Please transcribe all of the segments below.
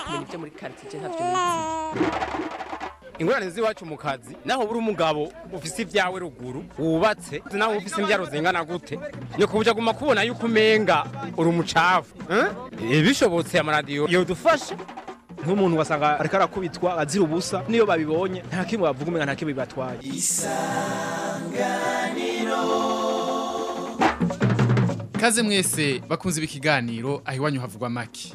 kumenya ibyo muri ntavyo nizi ingorane z'iwacu mu kazi naho buri umugabo ufise ibyawe ruguru wubatse naho ufise imbyaro zingana gute? Ni kubuja guma kubona yuko umenga uri umucafu eh? bishobotse amaradiyo yodufasha nk'umuntu wasanga ariko arakubitwa azira ubusa niyo babibonye nta kimwe bavuga umenga nta kimwe bibatwaye. Kaze mwese bakunze ibi kiganiro aho iwanyu havugwa maki.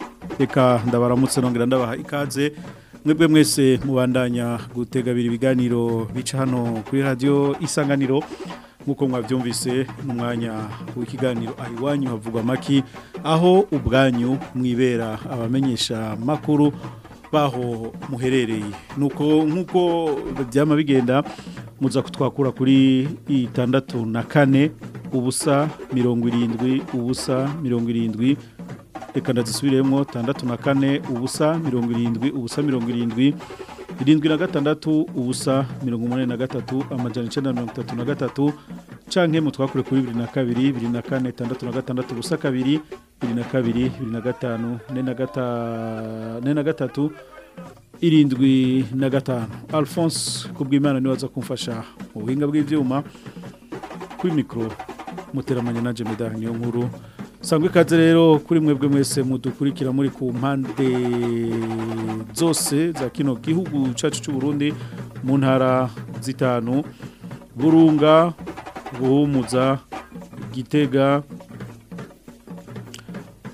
reka ndabaramutse nongera ndabaha ikaze. Mwebwe mwese mubandanya gutegabira ibiganiro bica hano kuri radiyo isanganiro. Nk'uko mwabyumvise n'umwanya w'ikiganiro aho iwanyu havugwa amaki aho ubwanyu mwibera abamenyesha makuru baho muherereye. Nuko nk'uko byama bigenda muza kutwakura kuri itandatu na kane ubusa mirongo irindwi ubusa mirongo irindwi reka ndazisubiremo tandatu na kane ubusa mirongo irindwi ubusa mirongo irindwi irindwi na gatandatu ubusa mirongo umunani na gatatu icyenda mirongo itatu na gatatu canke mutwakure kuri bibiri na kabiri bibiri na kane tandatu na gatandatu ubusa kabiri bibiri na kabiri bibiri na gatanu ne na gatatu irindwi na gatanu. Alphonse kubw'imana ni we aza kumfasha mu buhinga bw'ibyuma kuri mikoro muteramanye na jemedani niyo nkuru sangwa ikaze rero kuri mwebwe mwese mudukurikira muri ku mpande zose za kino gihugu cyacu cy'u Burundi mu ntara zitanu burunga buhumuza gitega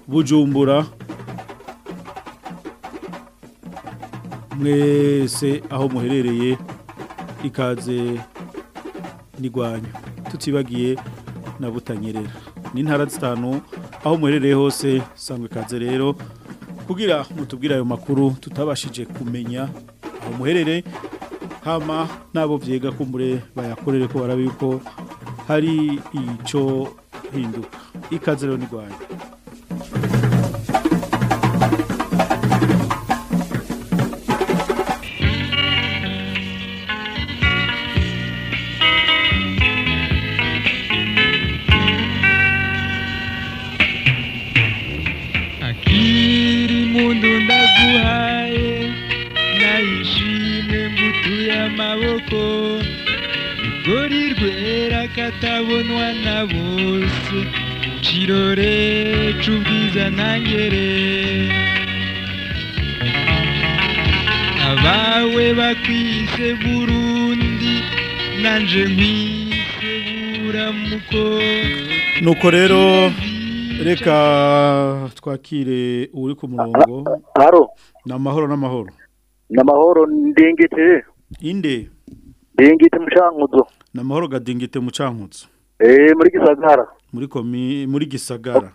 bujumbura. Mwese aho muherereye ikaze n'igwanyu tutibagiye na butanyerera. N'intara zitanu aho muherereye hose sangwa ikaze rero kugira mutubwire ayo makuru tutabashije kumenya aho muherereye hama nabo byega kumbure bayakorere ko barabe yuko hari icyo hinduka. Ikaze rero n'igwanyu bose kirore c'ubwiza ntangere abawe bakwise burundi nanje nkwise buramuko. Nuko rero reka twakire uri ku murongo. Haro. Ni amahoro n'amahoro ni amahoro ndingite. Inde? Ndingite mucankuzo ni amahoro gadingite mu cankutso eh muri gisagara. Muri komi muri gisagara.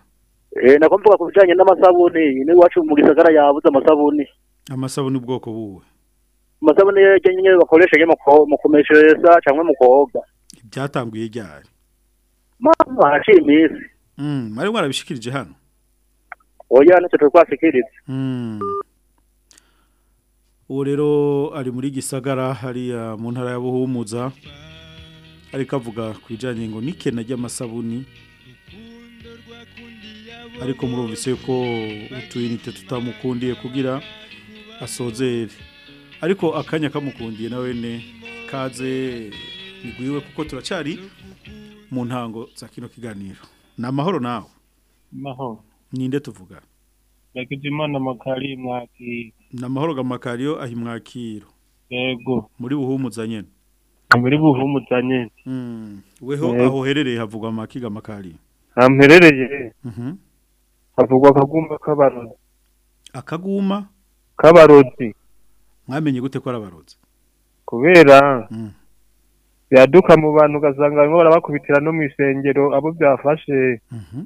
Eh nako mvuga ku bijanye n'amasabuni ni wacu mu gisagara yabuze amasabuni. Amasabuni ubwoko buwe? Amasabuni yenye bakoresha ye mu kumeshesa cyangwa mu koga. Byatanguye ryari? Mama haciye iminsi. Mm mwari mwarabishikirije hano? Oya ni cyo turi kwasikiriza mm uwo rero ari muri gisagara hariya mu ntara ya buhumuza. Ariko avuga ku bijyanye ngo n'ikena ry'amasabuni ariko murumvise yuko utuyinite tutamukundiye kugira asozere. Ariko akanya kamukundiye na wene kaze nigwiwe kuko turacari mu ntango za kino kiganiro. Ni amahoro nawe. Mahoro ninde tuvuga? Ndagijimana makari mwakira ni amahoro gamakariyo ahimwakiro yego. Muri buhumuza nyene muri buhumuza nyene Mm. weho Eh. aho uherereye havugwa amakiga makari hamperereye Mhm. havugwa akagumba k'abarozi akaguma? K'abarozi mwamenye gute ko ari abarozi kubera Mm. byaduka mu bantu ugasanga barimo barabakubitira no mu isengero abo byafashe. Mhm.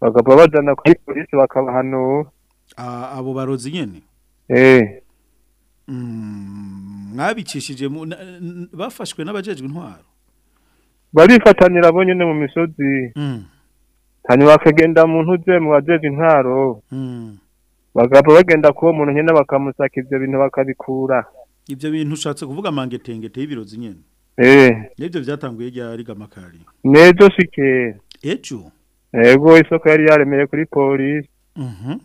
bakaba bajana kuri polisi bakabahanura A- abo barozi nyene? Eh. Mm, mwabicishije bafashwe n'abajejwe intwaro. Barifatanira bo nyene mu misozi. Mm. hanyuma bakagenda mu ntuze mu bajeje intwaro. Mm. bagapa bagenda kuwo muntu nyene bakamusaka ivyo bintu bakabikura. Ivyo bintu ushatse kuvuga amangetengete y'ibirozi nyene eh. Nivyo vyatanguye ryari gamakari? Nejo shike. Ejo? Ego isoko yari yaremeye kuri polisi Mhm.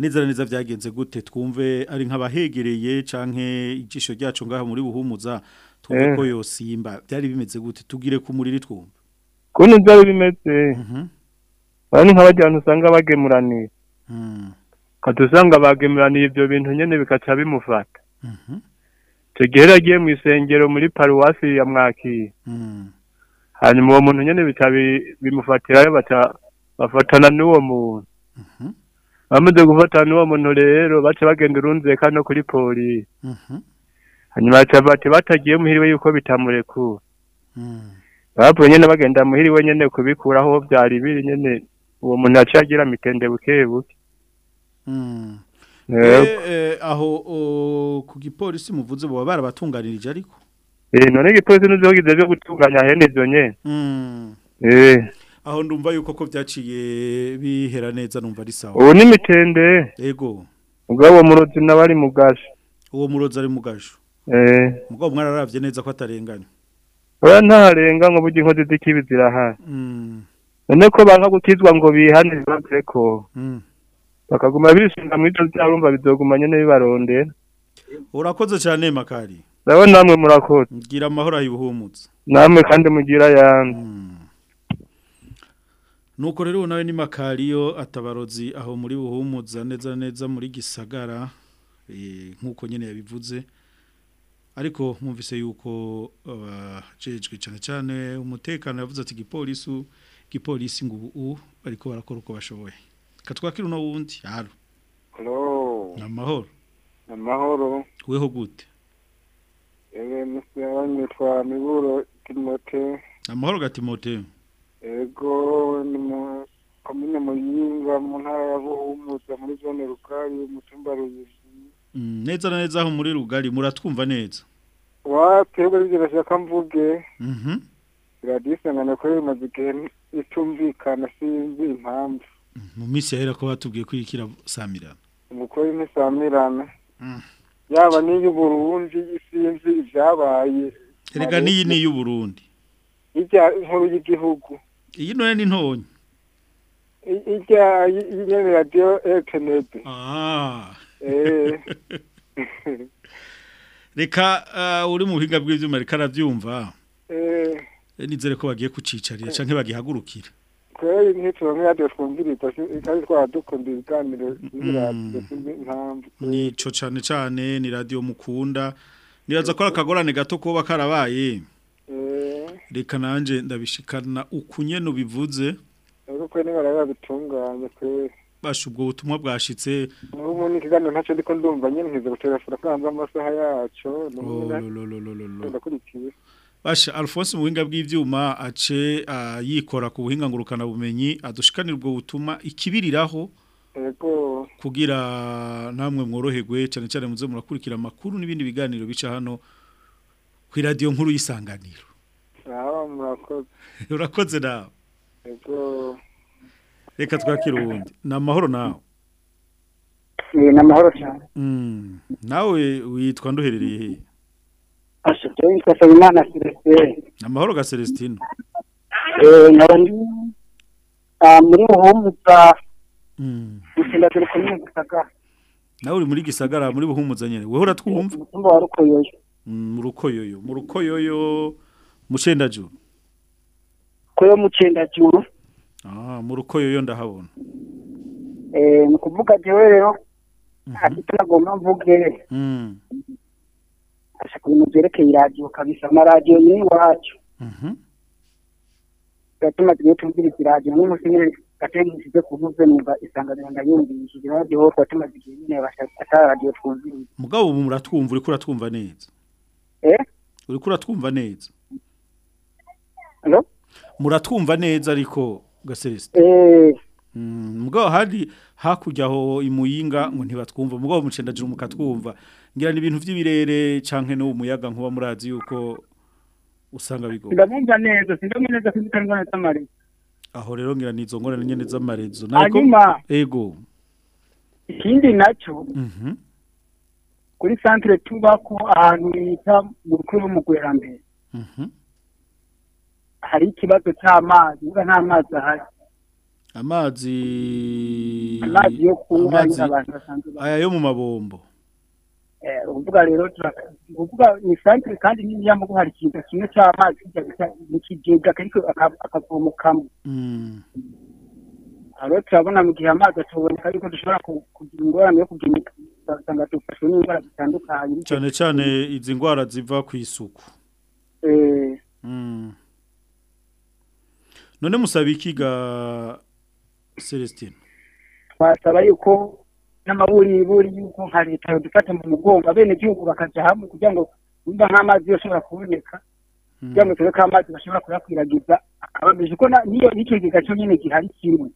Neza neza vyagenze gute twumve ari nk'abahegereye canke ijisho ryacu ngaha muri buhumuza twumve Eh. ko yosimba byari bimeze gute tugire ku muriri twumva kuntu byari bimeze Mhm. bari nk'abantu usanga bagemuraniye Mm. kati usanga bagemuraniye ibyo bintu nyene bikaca bimufata Mhm. icyo gihe yari agiye mu isengero muri paruwasi ya mwakira Mm. hanyuma uwo muntu nyene bica bi- bimufatirayo bafatana n'uwo muntu Mhm. Bamaze gufatana n'uwo muntu rero baca bagenda urunzeka no kuri polisi Mhm. hanyuma bati batagiye muhiriwe yuko bitamurekura Mm. bavuye nyene bagenda muhiriwe nyene kubikuraho vyari biri nyene uwo muntu yaciye agira mitende buke buke Mm. Eh, eh, aho ku gipolisi muvuze boba barabatunganirije ariko Eh, none igipolisi n'ivyogize vyo gutunganya hene ivyo nyene Mm. Aho ndumva yuko ko vyaciye bihera neza numva ari sawa. Ubu ni mitende. Ego ubwo uwo murozi nawe ari mu gasho uwo murozi ari mu gasho Eh, mugabo mwararavye neza ko atarenganye oya ntarenga ngo burya inkozi z'ikibi zirahari. Mm. none ko banka gukizwa ngo bihane bibaze ko. Mm. bakaguma bishinga mu ivyo vyabo urumva bizoguma nyene bibarondera urakoze cyane makari. Ndabona namwe murakoze ngira amahoro ayibuhumutse. Namwe kandi mugira ayandi nuko rero nawe ni makariyo atabarozi aho muri buhumuza neza neza muri gisagara eh, nk'uko nyine yabivuze. Ariko mwumvise yuko abajejwe cyane cyane umutekano yavuze ati igipolisi igipolisi ngo ubu bariko barakora uko bashoboye. Katwakira uno wundi. Haro ni amahoro amahoro. weho gute? Musaba nitwa Miburo Timote. amahoro gatimote Ego ni mu komine Muyinga mu ntara ya Buhumuza muri zone Rukari mu cyumba Ruzizi. Mm, neza na neza aho muri rugari muratwumva neza Watewe bigera shaka mvuge. Mhm. Radisangana ko bimaze igihe itumvikana sinzi impamvu. mu minsi yahera ko batubwiye ko ikira samirana Umukuru ntisamirana. Mm. Yaba n'iyo Burundi sinzi ibyabaye. erega n'iyi ni iy'uburundi Ijya inkuru y'igihugu. Iyi none ni ntonyi I- Ijya nyene radio Ekenede. ah. Eh. reka uh, uri mu buhinga bw'ivyuma reka aravyumva Eh. Eh, nizere ko bagiye kucicarira canke bagihagurukira kweri ntituronke radio twumviriza kandi twaradukunda ibiganiro n'iradiyo sinzi impamvu. Nico cane cane ni radio mukunda. Nibaza ko ari akagorane gato kuba karabaye. Eh, reka nanje ndabishikana ukunyene ubivuze. Ariko kweri nibaraba bitunganye kweri basha ubwo butumwa bwashitse. N'ubu ni ikiganiro ntacyo ndiko ndumva nyene nkiza gutelefona kwanza amasaha yaco ndakurikiye. Basha Alphonse mu buhinga bw'ivyuma ace yikora ku buhinga ngurukana bumenyi adushikanira ubwo butuma ikibiriraho. Kugira namwe mworoherwe cyane cyane muze murakurikira amakuru n'ibindi biganiro bica hano. Ku radio nkuru y'isanganiro. Urakoze nawe. Reka twakire uwundi. Ni amahoro nawe. Ni amahoro cyane. Mm. nawe witwa nduherereye he? Ashoje yitwa Sabimana Celestin. Ni amahoro ga Celestino. Eh ah, muri Buhumuza mm. gutsinda turi kumwe gisagara. Nawe uri muri gisagara muri buhumuza nyene weho uratwumva? Umutumba wa Rukoyoyo. Mu rukoyoyo mu rukoyoyo mu cendajuru koyo mu Cendajuru ah mu rukoyoyo ndahabona. Eh ni kuvuga jewe rero ati tunagomba mvuge. Mm. ashaka ibintu byerekeye iradiyo kabisa amaradiyo ni iwacu. Mhm. gatuma tugiye tumviriza iradiyo n'umunsi nyine gategishije ku ntuze numva isanganiro ndayumvishije. Iradiyo ho twatuma igihe nyine atari radiyo twumviriza mugabo ubu muratwumva uriko uratwumva neza. Uriko uratwumva neza. Muratwumva neza ariko gaseleste eh. Mm, mugabo hari hakurya aho imuyinga ngo ntibatwumva. Mugabo mucendaje mukatwumva ngira ni ibintu vy'ibirere canke no umuyaga nkuba murazi yuko usanga bigo ndamumva neza sindamwe neza kuzikana ngona tamari aho rero ngira nizo ngorane nyene z'amarezo Hanyuma- ego. Ikindi na cyo kuri centre tubako ahantu bita mu rukuru mu gwerambere mhm. Hari ikibazo cy'amazi uvuga nta mazi ahari. Amazi amazi yo kunywa abantu basanzwe ba- aya yo mu mabombo. Eh, uvuga rero uvuga ni centre kandi n'iya mugo hari ikintu kimwe cy'amazi kijya gusa mu kigega ariko akavomokamo mm. Rero turabona mu gihe amazi atoboneka ariko dushobora ku- kugira ingorane yo kugira ugasanga dufashwe n'indwara zitandukanye. Cyane cyane izi ngwara ziva ku isuku. Eh, mm none musaba ikiga Celestine? Twasaba yuko n'amaburiburi yuko nka leta yodufata mu mugongo abene gihugu bakaja hamwe kugira ngo nimba nk'amazi yoshobora kuboneka kugira ngo turebe ko amazi bashobora kuyakwiragiza. Akabamije ko na- niyo n'ikigega cyo nyine gihari kimwe.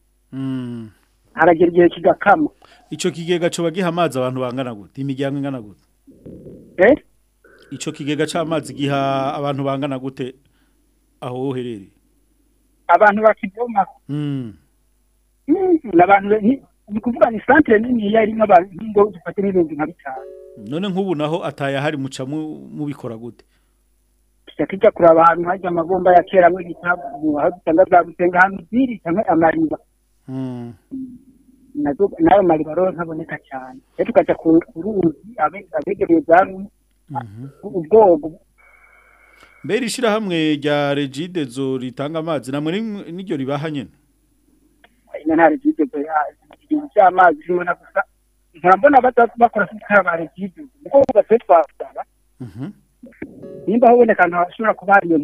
Haragera igihe kigakama. Ico kigega cyo bagiha amazi abantu bangana gute? Imiryango ingana gute? Eh? Ico kigega c'amazi giha abantu bangana gute? Aho uherereye abantu bakivoma mm. Mm, ni kuvuga ni centre nini yarimo abantu zifate n'ibihumbi nka bitanu. None nk'ubu naho atayahari muca mu- mubikora gute? Kijya kuraba ahantu hajya amabomba ya kera muri gitabu aho dusanga za gusenga ahantu ziri cyangwa amariba. mm na yo mariba rero ntaboneka cyane rero tukaja ku ruzi abe- abegereye rumwe ubwogo mbere ishirahamwe rya regidezo ritanga amazi namwe ni- niryo ribaha nyene? Ina nta regide ikintu cy'amazi kimwe na gusa baza bakora sikara ba regide kuko ugatse twasaba mhm nimba haboneka ahantu hashobora kuba hari iyo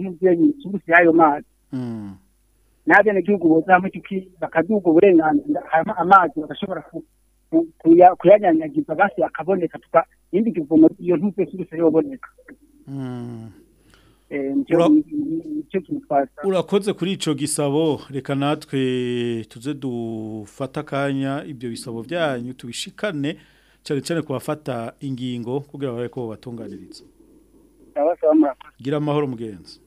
cy'ubusi y'ayo mazi. Mm. N'abenegihugu boza hamwe tuki bakaduga uburenganzira hanyuma amazi bagashobora ku- ku- kuya- kuyanyanyagiza basi akaboneka tuka yindi kivumo iyo ntuze cy'ubusi yoboneka. Mm. Eh, urakoze kuri ico gisabo reka natwe tuze dufata akanya ibyo bisabo byanyu tubishikane cyane cyane kubafata ingingo kugira babe ko batunganiriza abasaba murakoze. Gira amahoro mugenzi.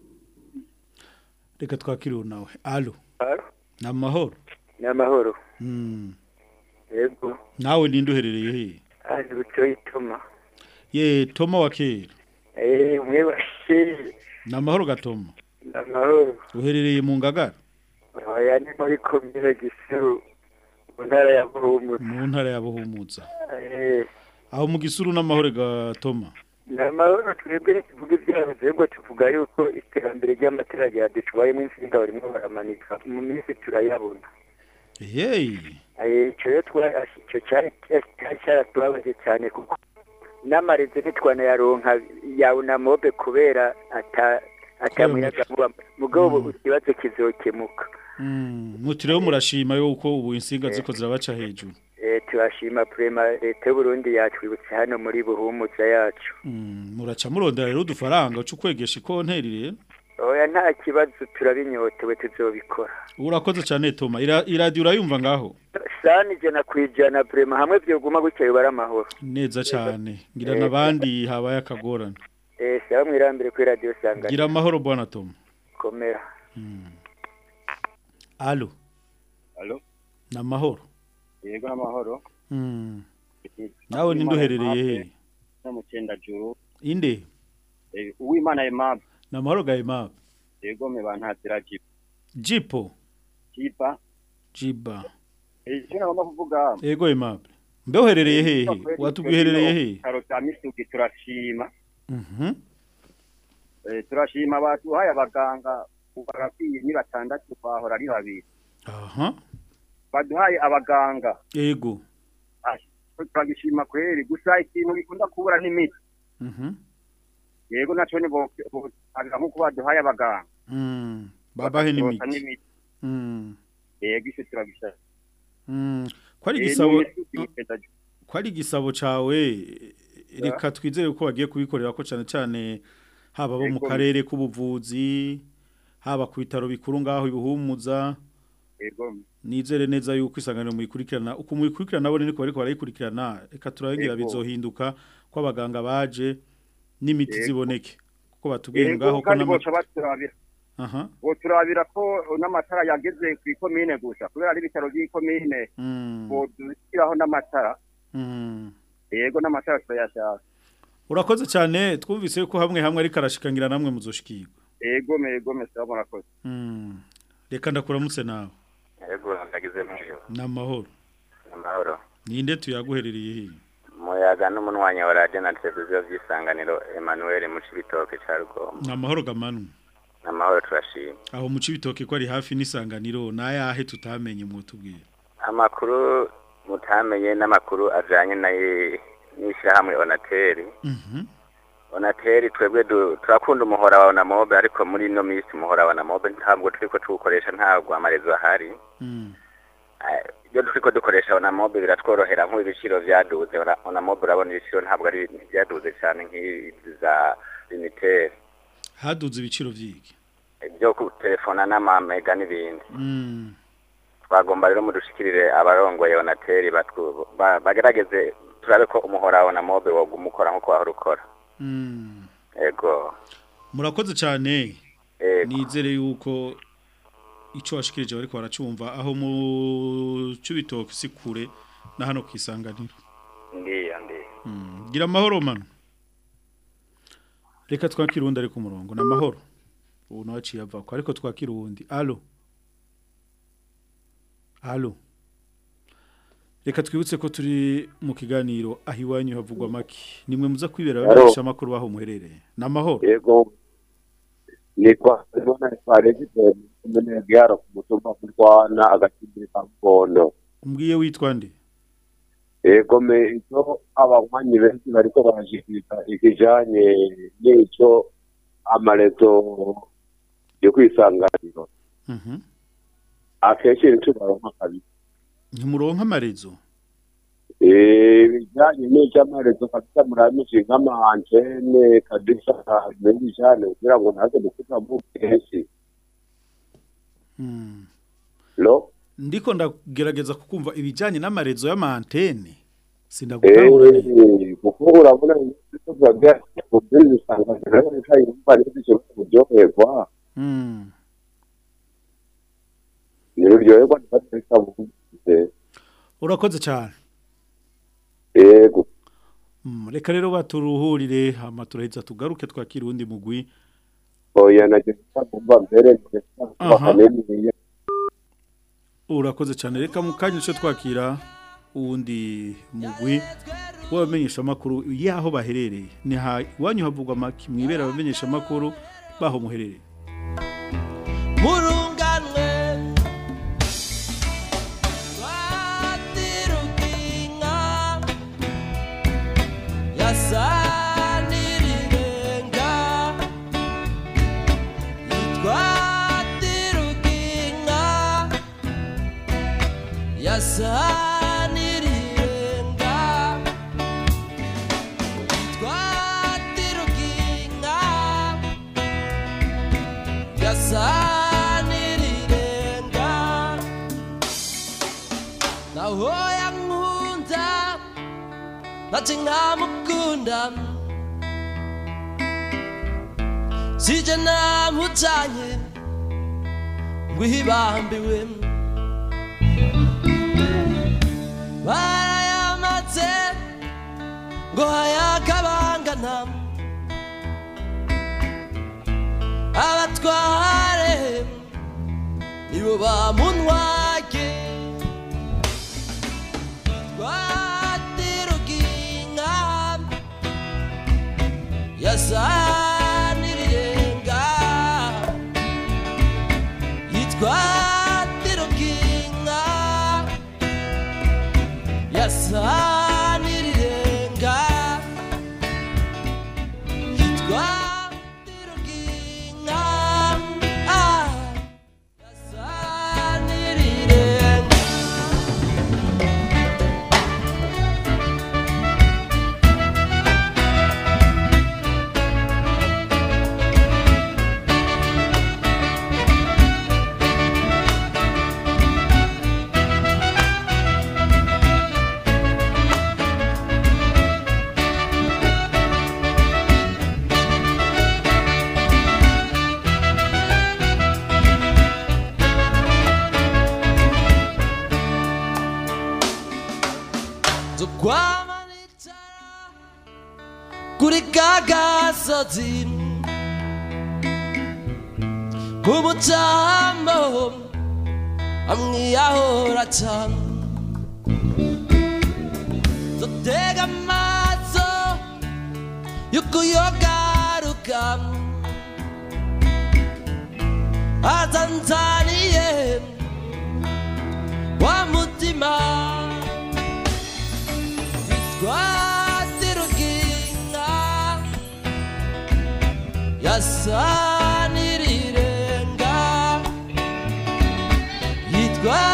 Reka twakiriwe nawe. Alo ni amahoro ni amahoro Mm. yego. Nawe ninde uherereye he? Ari butoyi ituma ye toma wa kera. Eee umwe bashiri ni amahoro gatoma ni amahoro uherereye mu ngagara? Oya ni muri komine gisuru mu ntara ya buhumutse mu ntara ya buhumutsa. Eee aho mu gisuru n'amahoro gatoma amahoro twebwe ntituvuga ibyabuze ngo tuvuga yuko iterambere ry'amatara ryaducubayemo insinga barimo baramanika mu minsi turayabona. Yeyi Eh, icyo cyari cyaratubabaje cyane kuko n'amarezi ntitwanayaronka yawe na mobe kubera ata atamuyaga muba mugabo ubu ikibazo kizokemuka. Mm, muti rero murashima yuko ubu insinga ziko zirabaca hejuru. Eh, turashima prema leta y'uburundi yatwibutse hano muri buhumuza yacu. Mm, muraca murondera rero udufaranga uca ukwegesha ikonteri rero. Oya nta kibazo turabinyotewe tuzobikora. Urakoze cyane toma Ira- iradiyo urayumva ngaho? Sani ijana ku ijana prema hamwe vyoguma gutya bibara amahoro. Neza cyane ngira Eh, n'abandi habaye akagorane. eh saba mwirambere kuri radio sanganya. Gira amahoro bwana toma komera. Alo Alo, ni amahoro. Yego n'amahoro. Mm. nawe ninde uherereye he No mu Cendajuru. inde Eh, Uwimana Aimable. ni amahoro ga imabu Yego me bantazira jipa. jipo Jipa. jiba Eh, icyo nagomba kuvuga. ego imabu mbe uherereye hehe watubwiye uherereye hehe Karo cya Misugi turashima. Mhm. Eh, turashima baduhaye abaganga barakwiye ni batandatu bahora ari babiri. aha Baduhaye abaganga. ego Ah, turagishima kweri gusa ikintu gikunda kubura n'imiti. Mhm. yego naco ni bo botangira nk'uko baduhaye abaganga Mm. babahe n'imiti Mm. yego ico turabishaka Mm. ko ari igisabo cawe reka twizere ko bagiye kubikorera ko cyane cyane haba abo mu Yego. karere k'ubuvuzi haba ku bitaro bikuru ngaho ibihumuza yego nizere neza yuko isanganiro muyikurikirana uko muyikurikirana nabo niko bariko barayikurikirana reka turabengera bizohinduka ko abaganga baje n'imiti ziboneke. Kuko batubwiye ngaho ko aha. Boturabira ko n'amatara yageze ku ikomine gusa kubera ari ibitaro by'ikomine. Mm. bodushyiraho n'amatara. Mm. yego n'amatara turayashaka urakoze cyane twumvise ko hamwe hamwe ariko arashikangira namwe muzoshikirwa. Yego yego murakoze Mm. reka ndakuramutse nawe. Yego ndagize mwiyo n'amahoro n'amahoro ninde tuyaguherereye hiye muyaga n'umunwanyi wa radio na televiziyo by'isanganiro emmanuel mu cibitoke rugombo n'amahoro gamanu n'amahoro turashima. Aho mu cibitoke ko ari hafi n'isanganiro nayahe tutamenye mwotubwira amakuru mutamenye n'amakuru ajanye na n'ishyirahamwe onateri Mhm. Onateri twebwe turakunda umuhora wa onamobe ariko muri ino minsi umuhora wa onamobe ntabwo turiko tuwukoresha ntabwo amarezo ahari. Mm. Eh, iyo turiko dukoresha onamobe biratworohera nk'ubu ibiciro vyaduze. Ona- onamobe urabona ibiciro ntabwo ari vyaduze cyane nk'iza limitere haduze ibiciro vyiki? Ibyo gutelefona n'amamega n'ibindi. Mm. twagomba rero mudushikirire abarongoye onateri bagerageze turabe ko umuhora wa onamobe woguma ukora nk'uko wahora ukora. Mm. ego. Murakoze cyane. Nizere yuko ico washikirije bariko baracumva aho mu cibitoke si kure na hano kwisanganiro ndiyo ndiyo Mm. gira amahoro mano reka twakira uwundi ari ku murongo. N'amahoro ubu nawe aciye ava ko ariko twakira uwundi. Alo alo reka twibutse ko turi mu kiganiro aho iwanyu havugwa make. Nimwe muza kwibera Alo. babisha amakuru baho muherereye. N'amahoro yego. Nitwa Simona Twaregite Menegaro ku mutumba kurwana agakimbiri ka Mukondo umbwiye witwa nde? Yego me icyo abanywanyi benshi bariko barashikiriza ikijanye n'ico amarezo yo kwisanganiro. Mhm. akenshi ntitubaronka kabisa ntimuronka amarezo? Eh, ibijanye n'icy'amarezo kabisa muramishe nk'amantene kabisa menshi cyane kugira ngo ntaze gukuza mu kenshi. Mm. lo ndiko ndagerageza kukumva ibijanye n'amarezo y'amantene sindagutahura Eh, kuko urabona ibyo bya kubiri bisanganira reka yumva n'ibyo kuryoherwa Mm. niruryoherwa ntibatareka buvuze urakoze cyane. Yego. Mm, reka rero baturuhurire hama turaheza tugaruke twakira uwundi mugwi. Oya nagize kumva mbere urakoze cyane. Reka mu kanya cyo twakira uwundi mugwi w'abamenyesha amakuru yaho baherereye. Ni ha iwanyu havugwa make mwibera abamenyesha amakuru baho muherereye. Nati nkamukunda sije namujanye ngwihibambiwe barayamaze ngo hayakabangana abatware nibo bamunwage utamu amniyahora tamu dutega amaso y'ukuyogaruka azanzaniye wa mutima. Bitwatiruginga yasa yitwa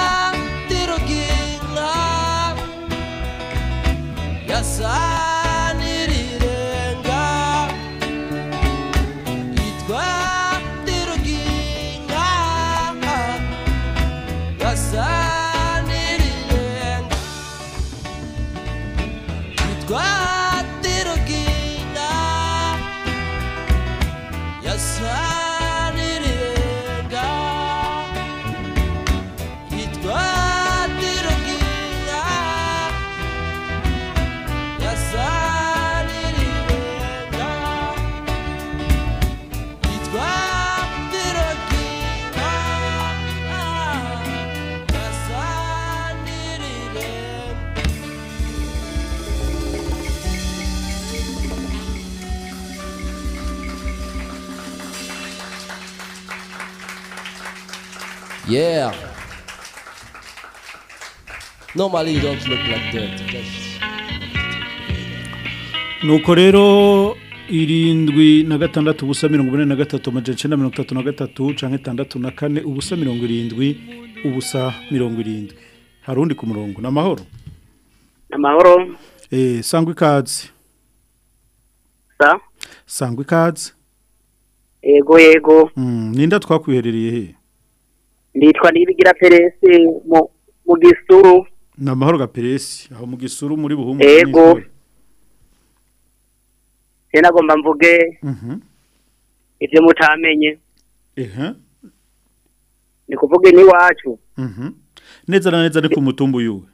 Yeah. Normally you don't look like that. Nuko rero irindwi na gatandatu ubusa mirongo ine na gatatu amajana icyenda mirongo itatu na gatatu cyangwa itandatu na kane ubusa mirongo irindwi ubusa mirongo irindwi. Hari undi ku murongo? Ni amahoro? Amahoro. Eh sangwa ikaze sa? Sangwa ikaze yego yego. Mm, ninda twakwiherereye he? Nditwa nibigira peresi mu gisuru. Ni amahoro ga peresi aho mu gisuru muri buhumu yego nagomba mvuge mhm. ibyo mutamenye. Ni kuvuga n'iwacu. Mhm. Neza na neza ni ku mutumba uyuwe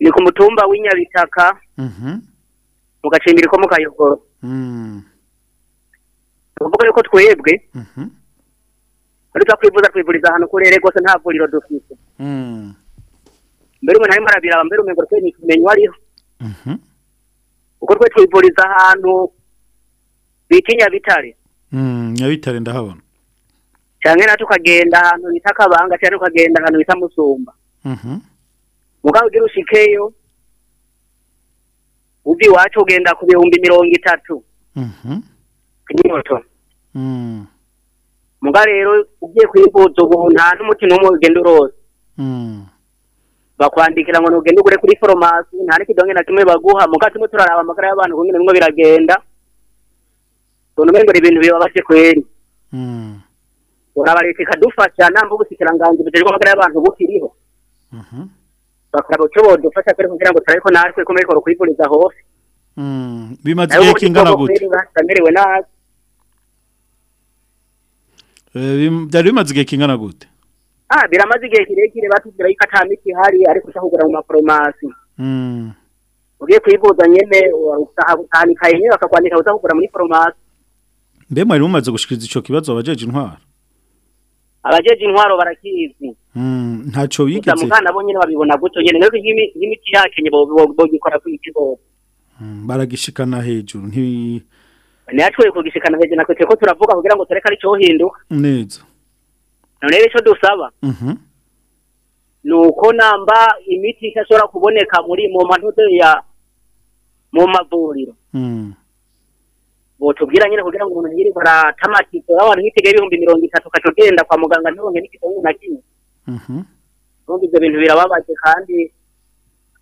ni ku mutumba w'inyabitaka mhm. Mu gacimbiri ko mu kayogoro mm. Ni kuvuga yuko twebwe ariko kwivuza kwivuriza ahantu kurere rwose nta vuriro dufite mbere umuntu arimo arabiraba mbere umengo twe ni kumenya ariho mhm kuko twe twivuriza ahantu bita inyabitare nyabitare ndahabona cyane na tukagenda ahantu bita kabanga cyangwa tukagenda ahantu bita musumba. Mhm mugabo ugira ushikeyo uva iwacu ugenda ku bihumbi mirongo itatu mhm kinyoto. Mm muga rero ugiye kwivuza ubu nta n'umuti n'umwe ugenda urose mm bakwandikira ngo ntugende ugure kuri foromasi nta n'ikidonge na kimwe baguha. Muga turimo turaraba amagara y'abantu kumwe bimwe biragenda. Tubona umengo ni ibintu bibabaje kweri. Mm uraba leta ikadufasha namba ubusikiranganji bujejwe amagara y'abantu bukiriho mhm. Bakaraba icyo bodufasha kweri kugira ngo turabe ko natwe ko muriko kwivuriza hose. Mm bimaze igihe ubundi kingana gute? nabi. Byari bimaze igihe kingana gute? Ah biramaze igihe kirekire batubwira yuko ata miti ihari ariko ushaka mu maforomasi mm ugiye kwivuza nyene utahanikaye nyene bakakwandika uza kugura muri foromasi mbe mwari mumaze gushikiriza ico kibazo abajeje intwaro? Abajeje intwaro barakizi. Mm ntaco gusa bigeze mugana bo nyene babibona gutyo nuko nk'imi- nk'imiti yakenye bo- bo- bogikora kw'iki bose Mm, baragishikana hejuru nti natwe kugishikana hejuru natwe ko turavuga kugira ngo tureka ari cohinduka neza none ico dusaba mhm. ni uko namba imiti ishobora kuboneka muri mu mantuze ya mu mavuriro. Mm. Botubwira nyene kugira ngo umuntu yirirwe aratamatike abantu nk'itege ibihumbi mirongo itatu ukaca ugenda kwa muganga nturonke n'ikitongo na kimwe mhm. Urumva ivyo bintu birababaje kandi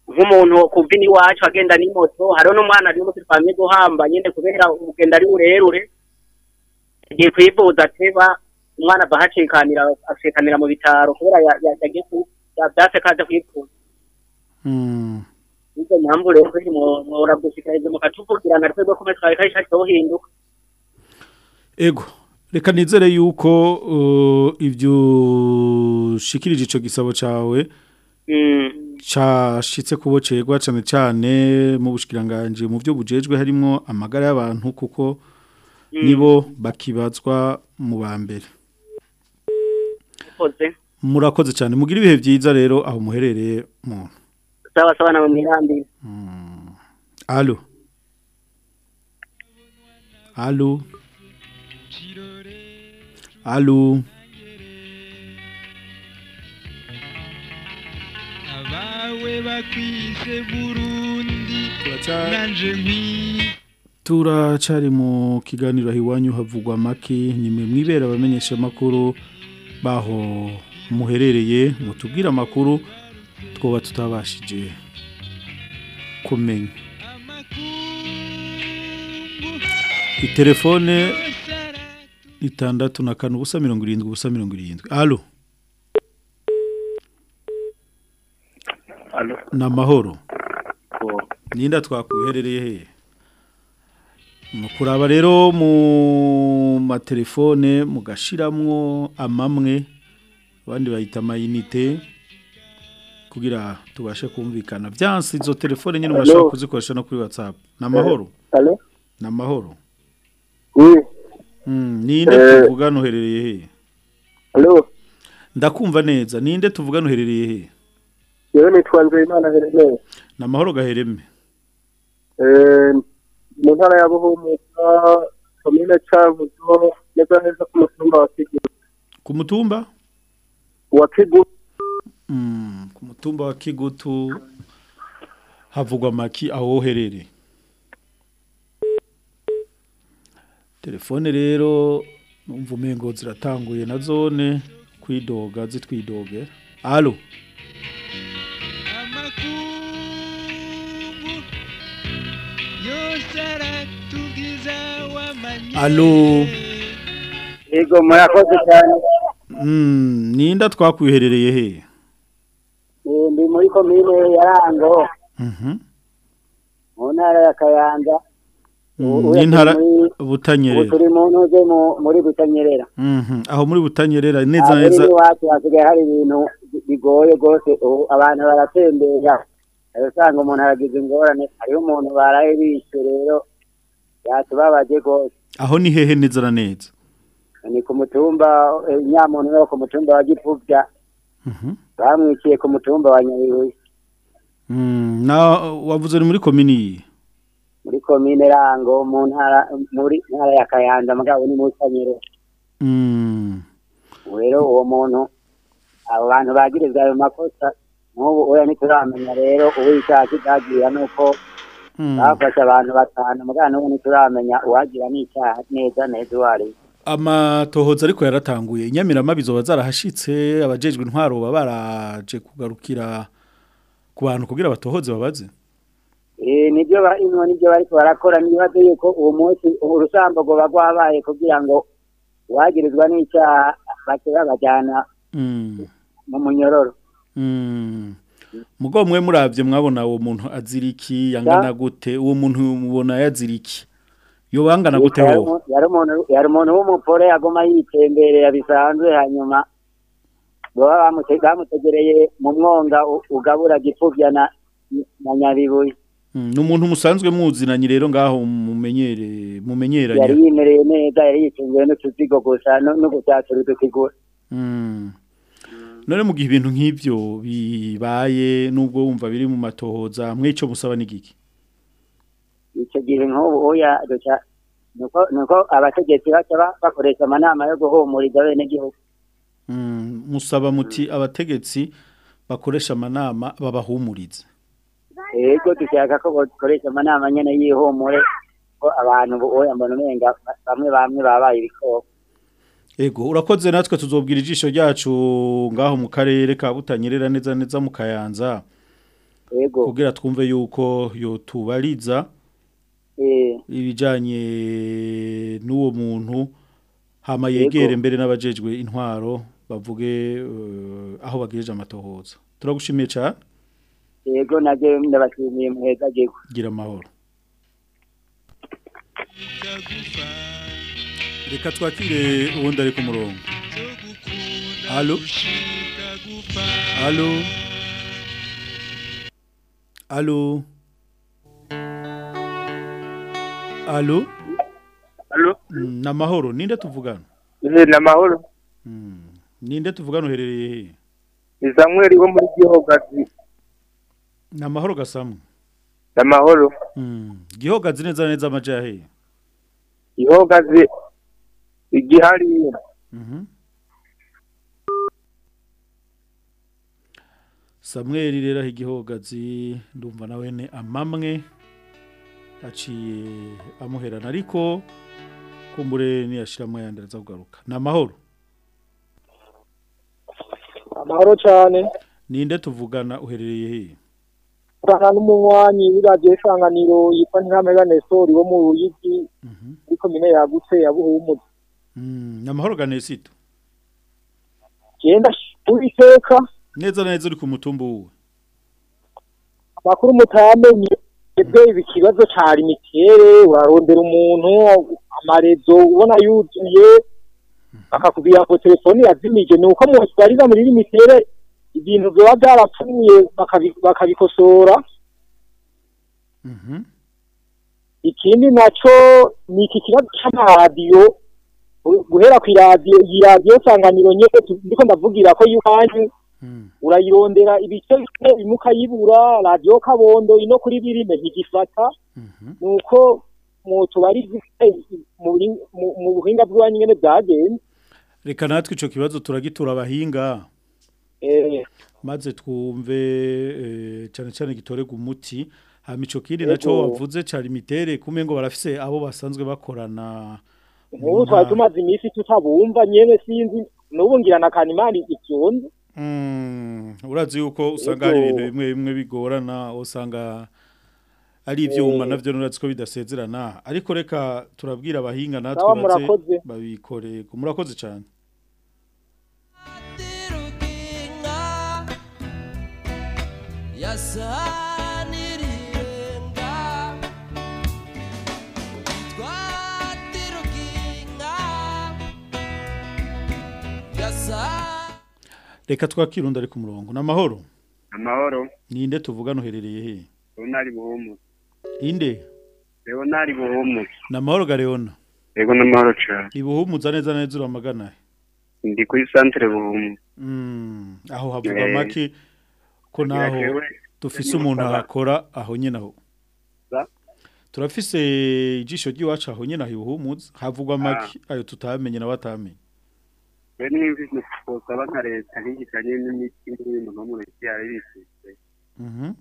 nk'umuntu kuva iwacu agenda n'imoto hariho n'umwana ari musi twamye guhamba nyene kubera urugendo ari rurerure agiye kwivuza ateba umwana ava hacikanira acikanira mu bitaro kubera ya- ya- yagiye yavyase kaza kwivuza mm nizo mpamvu rero kweri muragushikariza mukatuvugirana twebwe kumwe twari kahishaki hinduka ego reka nizere yuko uh, ibyo ushikirije ico gisabo cawe cashitse kubocerwa cyane cyane mu bushikiranganje mu byo bujejwe harimo amagara y'abantu kuko nibo bakibazwa mu ba mbere Koze. murakoze cyane mugira ibihe byiza rero aho muherereye mu Sawa sawa na mu mirambi. Allo. Allo. Allo. Abawe bakwise burundi. Nanje Turacari mu kiganiro hiwanyu havugwa make nimwe mwibera abamenyesha makuru baho muherereye mutubwira amakuru twoba tutabashije kumenya. Itelefone itandatu na kane ubusa mirongo irindwi ubusa mirongo irindwi. Alo Alo. Ni amahoro ninda twakwiherereye hehe kuraba rero mu matelefone mugashiramwo amamwe abandi bayita amayinite kugira tubashe kumvikana. Byansi izo telefone nyine Alo. kuzikoresha no kuri whatsapp. Ni amahoro Alo. ni amahoro Oui. Mm, ninde Eh. tuvugana uherereye he? Alo. ndakumva neza. Ninde tuvugana uherereye he? Yewe nitwa Nzeyimana Hermes. ni amahoro gahereme Eh mu ntara ya Buhumuza komine Cankuzo neza neza ku mutumba wa Kigu. ku mutumba Wa Kigu. Mm, ku mutumba wa Kigutu havugwa maki aho uherereye telefone rero numva umengo ziratanguye na zone kwidoga zitwidoge alo alo Yego murakoze cyane. mm, ninda twakwiherereye he Ndi muri komine ya Rango Mhm. mu ntara ya Kayanza. Mm, Ubu n'intara butanyerera turi mu ntuze mu- muri Butanyerera. Mhm, aho muri butanyerera neza muri neza iwacu hasigaye hari ibintu bigoye rwose abantu baratembera usanga umuntu aragize ingorane hariho umuntu baraye bishe rero yatubabaje rwose. Aho ni hehe neza na neza? Ni ku mutumba nyamuntu no ku mutumba wa gipfuvya bamwiciye ku mutumba wa nyabibuye Mm, na wavuze ni muri komini iyi? Muri komine rango mu ntara muri ntara ya kayanza mugabo ni mu Kanyerera Mm, rero uwo muntu abo bantu bagirizwa ayo makosa nk'ubu oya ntituramenya rero uw'icyaha kidagira nuko mm. bafashe abantu batanu mugabo n'ubu ntituramenya uwagira n'icyaha neza neza uwo ari we. amatohoza ariko yaratanguye inyamirama bizoba zarahashitse abajejwe intwaro baba baraje kugarukira ku bantu kugira batohoze babaze Eh, ni byo barimo ni byo bariko barakora nibaze yuko uwo munsi urusambo rwoba rwabaye kugira ngo uwagirizwa n'icyaha bace babajyana Mm, mu munyororo. Mugo mwe muravye mwabona uwo muntu azira iki? Yangana gute? Uwo muntu mubona yazira iki? Yo bangana gute Yari umu- yari umuntu yari w'umupore agoma yitemberera bisanzwe hanyuma baba bamute- bamutegereye mu mwonga ugabura gipfuvya na nyabibuye. Mm, ni umuntu musanzwe muzinanye rero ngaho mumenyere yari mumenyeranye yimereye neza yari yitungiwe n'utuzigo gusa no udusigura. Mm. None mu gihe ibintu nk'ibyo bibaye nubwo wumva biri mu matohoza mwico musaba n'igiki icyo gihe nk'ubu nuko nuko abategetsi baca ba- bakoresha amanama yo guhumuriza bene gihugu Mm, musaba muti abategetsi bakoresha amanama babahumurize. Yego dushaka ko bakoresha amanama nyene y'ihumure ko abantu ubu oya mbona umenga ba- bamwe bamwe babaye ibikoko. Ego urakoze natwe tuzobwira ijisho ryacu ngaho mu karere ka Butanyerera neza neza mu Kayanza. Yego. Kugira twumve yuko yo tubariza eh. ibijanye n'uwo muntu hama yegere mbere n'abajejwe intwaro bavuge eh, aho bagirije amatohoza. Turagushimiye cyane yego naje ndabashimiye muheza gigo gira amahoro. Reka twakire uwundi ari ku murongo. Halo halo Allo? Allo? Allo? Mm, Namahoro ninde tuvugana? Eh na mahoro. Ninde tuvugana uherereye he? Ni Samuel wo muri Gihogazi. Namahoro gasamwe na mahoro. Mm, Gihogazi neza neza amaja he? Gihogazi. Igihari. Mhm. Samuel rero aho igihogazi ndumva nawe ne amamwe. Aciye amuherana ariko kumbure niyashiramo yandi aza kugaruka. Ni amahoro. Amahoro cyane. Ninde tuvugana uherereye he? Tugana n'umunywanyi w'iradiyo isanganiro yitwa ntiramega nestori wo mu ruyigi muri komine yagutse ya buhumuza Mm, ni amahoro ganesito genda uwiteka. Neza neza uri ku mutumba wuwe amakuru mutamenye ebwe ibi kibazo ca limitere urarondera umuntu amarezo ubona yuzuye akakubwira ko telefoni yazimije. Ni uko mubarira muri limitere ibintu vyoba vyarapfuye bakabi- bakabikosora. Ikindi naco ni iki kibazo c'amaradiyo. Gu- guhera kw'iradiyo iyi radiyo sanganiro nyene tu- ndiko ndavugira ko y'iwanyu urayirondera ibice bimwe ukayibura radiyo kabondo ino kuri birime ntigifata. Nuko mutubarize mu buri- mu- mu buhinga bw'iwanyu nyene byagenze reka natwe ico kibazo turagitura abahinga. Eh. Maze twumve eh, cyane cyane gitorega umuti. Hama ico kindi Yego. naco wavuze ca limitere kumwe ngo barafise abo basanzwe bakorana nk'ubu twari tumaze iminsi tutabumva nyene sinzi n'ubu ngira na kanimani ivyonze Mm, urazi yuko usanga hari ibintu bimwe bimwe bigorana usanga ari ivyuma Eh. navyo nurazi ko bidasezerana. Ariko reka turabwira abahinga natwe baze murakoze. babikore murakoze cyane reka twakirunda ari ku murongo namahoro amahoro. Ninde tuvugana uherereye he? Leonard Buhumu inde? Leonard Buhumu namahoro ga Leona? Yego n'amahoro cyane. Ibuhumuza neza neza uramagana ndi kuri centre Buhumu Mm, aho havuga Eh. make ko naho dufise umuntu ahakora aho nyene aho turafise ijisho ry'iwacu aho nyene aho ibuhumuza havugwa make. Ayo tutamenye na we n'ibintu twosaba nka leta nk'igikanye n'imiti n'ibintu nko mu leta yari bifise Mhm.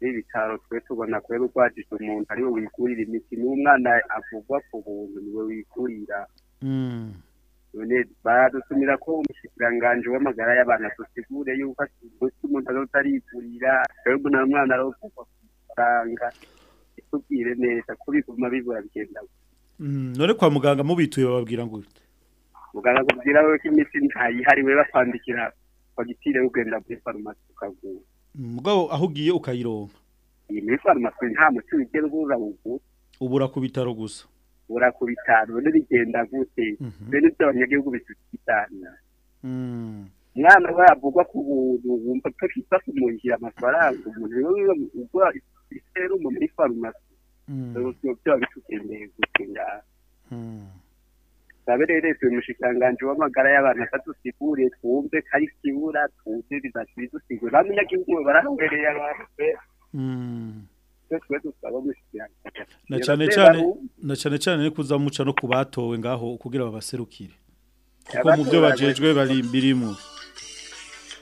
n'ibitaro twe tubona kwera urwajije umuntu ari we wigurira imiti n'umwana avugwa ku buntu ni we wigurira Mm. none baradusumira ko umushikiranganji w'amagara y'abantu dusigure yuko umunsi umuntu azoza arigurira twebwe nta mwana arovugwa ku mafaranga itubwire neza ko biguma bibura bigenda. Mm, none kwa muganga mubituye bababwira ngo? Muganga akubwira we ko imiti ntayihari we bakwandikira fagitire ugenda muri farumasi ukagura. Mm, mugabo aho ugiye ukayironka? Iyi muri farumasi nta muti wigera ubura ugura ubura ku bitaro gusa? Ubura ku bitaro none bigenda gute? Bene ibyo abanyagihugu bitutitana Mm. umwana we avugwa ku buntu wumva ko kitwa kumuhira amafaranga umuntu rero ugura iserumu muri farumasi rero byaba bitugendeye gute ngaha leta uyu mushikiranganji w'amagara y'abantu atadusiguriye twumve ko ari kibura twumve bizaca bidusigura abanyagihugu barahwereye abantu pe. Mm. twe twe dusaba umushikiranganji. Na cyane cyane na cyane cyane ni kuzamuca no kubatowe ngaho kugira babaserukire. Kuko mu byo bajejwe bari birimo.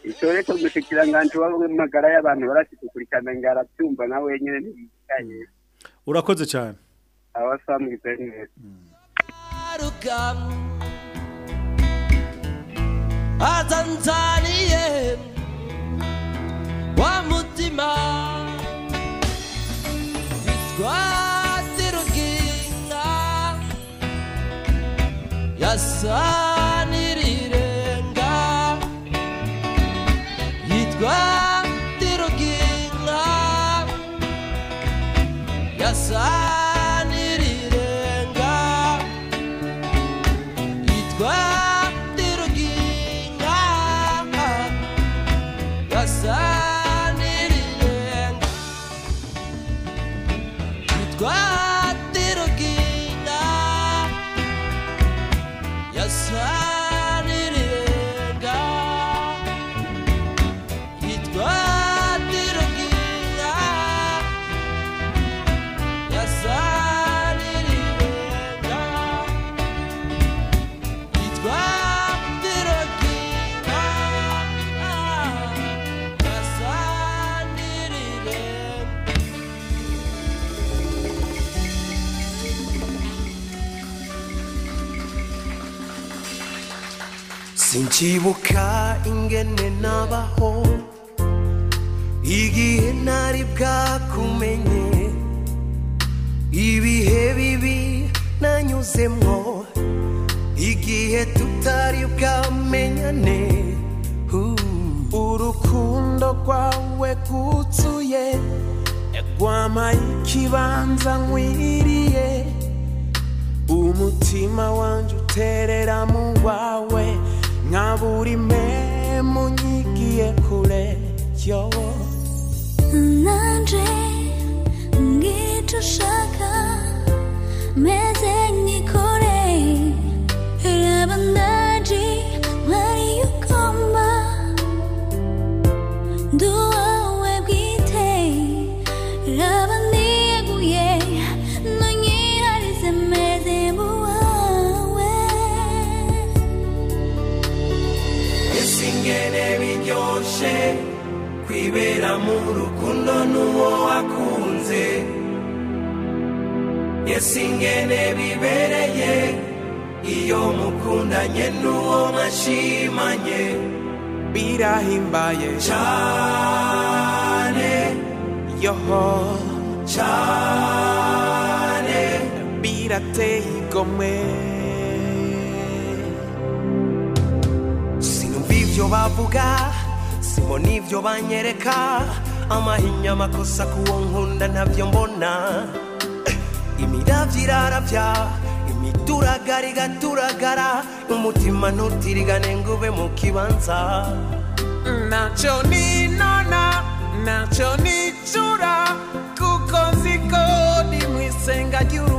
Icyo rero umushikiranganji w'amagara y'abantu barashidukurikirana ngo arabyumva nawe wenyine ntibikaye urakoze cyane abasamwize neza Marukan. A Tanzania wa mutima. Bitwatiruginga yasa sinkibuka ingene nabaho igihe ntari bwakumenye ibihe bibi nanyuzemwo igihe tutari bwamenyane urukundo rwawe rwuzuye rwampaye ikibanza nkwiriye umutima wanjye uterera mu wawe nka buri memu nyigiye kure yo nanje ngicyo ushaka meze nkikore ingene biryoshe kwibera mu rukundo n'uwo wakunze. Ese ingene bibereye iyo mukundanye n'uwo mwashimanye. Birahimbaye. Cyane yoho. Cyane birateye igomwe ibyo bavuga simbona ibyo banyereka. Amahinya amakosa kuwo nkunda ntabyo mbona. Eh, imiravyo iraravya imituragara igaturagara. Umutima ntutirigane ngo ube mu kibanza. Mm, ntacyo ninona ntacyo nicura. Kuko nziko ni mu isenga ry'urukundo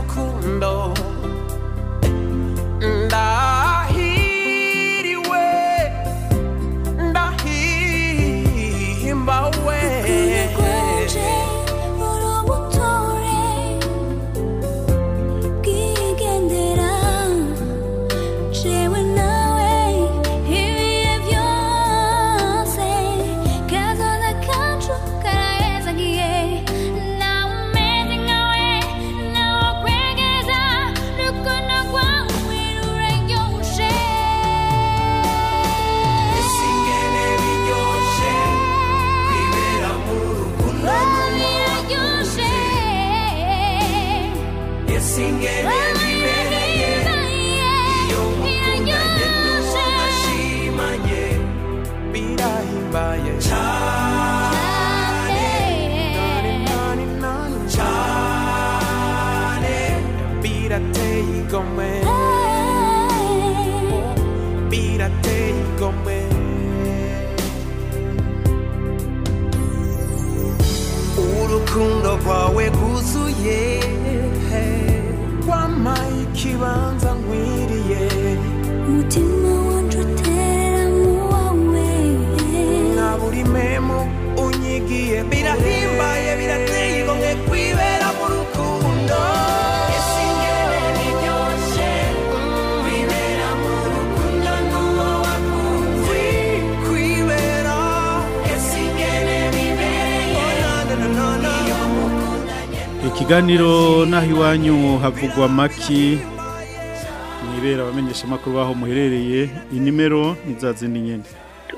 바에 자네 너는 너는 너는 자네 삐라테이 고메 삐라테이 고메 우르쿵도 과외 구수예 과마이 기반장 위 memu unyigiye birahimbaye birateye igomwe kwibera mu rukundo ikiganiro naho iwanyu havugwa maki. Mwibera abamenyesha amakuru baho muherereye. Inimero nizazindi nyene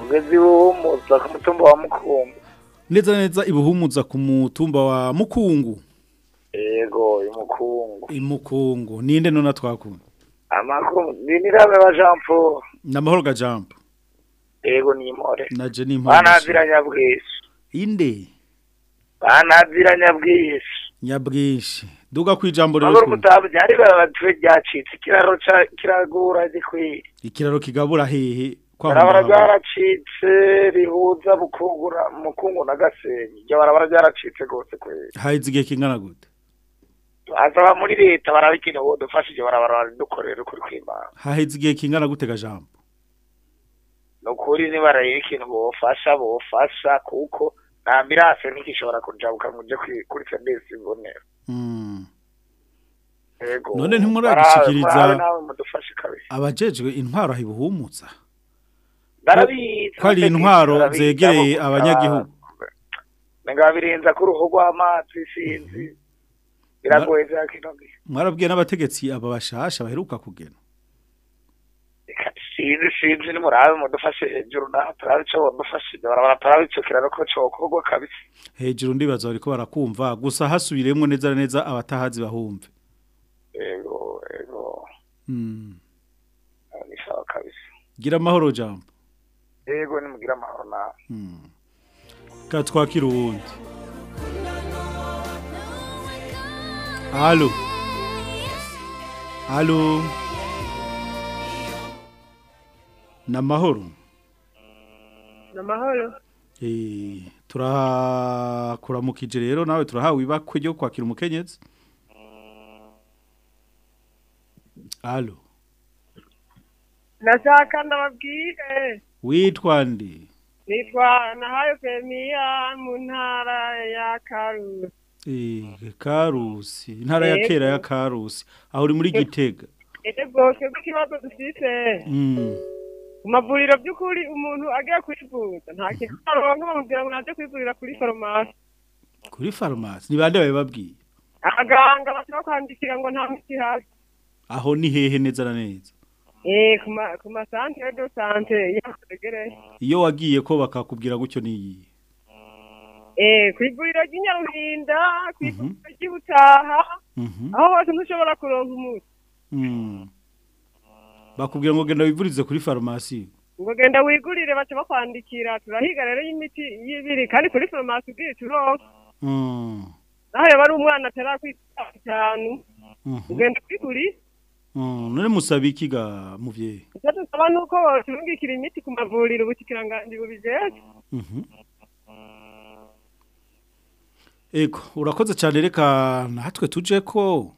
tugeze ibuhumuza ku mutumba wa mukungu neza neza ibuhumuza ku mutumba wa mukungu. Yego imukungu imukungu ninde nona twakunda? Amakuru ninirame wa jean paul namahoro ga jump yego ni impore naje ni impano banazira nyabwisi inde? Banazira nyabwisi nyabwinshi duga kwijambo rero maguru twumva. mutabu byari babatwe ryacitse ikiraro kiragura gikwiriye. Ikiraro kigabura hehe. Barabara ryaracitse rihuza mukungu na gasenyi. Iryo barabara ryaracitse rwose kweri. Haize igihe kingana gute? Asaba muri leta barabikina uwo dufashe iryo barabara dukorera ukuri kw'imana haheze igihe kingana gute ga jambo ni ukuri nibarareba ikintu bofasha bofasha kuko nta ambirase ntigishobora kujabuka ngo uje kuri- kuri fenesi ibonera Mm. yego None kabiri abajejwe intwaro ahibuhumutsa. Ko ari intwaro zegereye abanyagihugu? Birenza ku ruhu rw'amazi sinzi biragoye bya kino gihe. mwarabwiye n'abategetsi aba bashasha baheruka kugena. Si sinzi sinzi nimurabe mudufashe hejuru naho turabe ico bodufashije barabara turabe ico kiraro ko cokorwa kabisa. Hejuru ndibaza bariko barakumva gusa hasubiremwo neza neza abatahazi bahumve. Ego ego. Mm. ni sawa kabisa. Gira amahoro jambo. Ego nimugira amahoro nawe. Ka twakira uwundi. Halo halo ni amahoro namahoro Eh, turakuramukije rero nawe turahawe ibakwe ryo kwakira umukenyezi. Halo ndashaka ndababwire witwa ndi? Nitwa nahayo femiya mu ntara ya karusi. Karusi. Intara ya Yego. kera ya karusi. Aho uri muri gitega. Ego twebwe ikibazo dufise Mm. ku mavuriro by'ukuri umuntu agiye kwivuza. Nta kintu aronka bamubwira ngo naje kwivurira kuri farumasi. Kuri farumasi? Ni bande babibabwiye abaganga bashobora kwandikira ngo nta miti ihari. Aho ni hehe neza na neza? Ku ma- ku masantere do sante y'abategereye iyo wagiye ko bakakubwira gutyo niyi? Eh ku ivuriro ry'inyaruhinda ku ivuriro ry'ibutaha aho hose ntushobora kuronka umuti Mm. bakubwira ngo genda wivurize kuri farumasi. Ngo genda wigurire baca bakwandikira. Turahiga rero y'imiti y'ibiri kandi kuri farumasi ubwiye turonka Mm. naho yaba ari umwana atarakwita cyane. Mhm. ugenda kwigurira? None musaba iki ga muvyeyi. Icyo dusaba ni uko turungikira imiti ku mavuriro ubukiranganji bubijejwe Mhm. Ego urakoze cyane reka natwe tuje ko?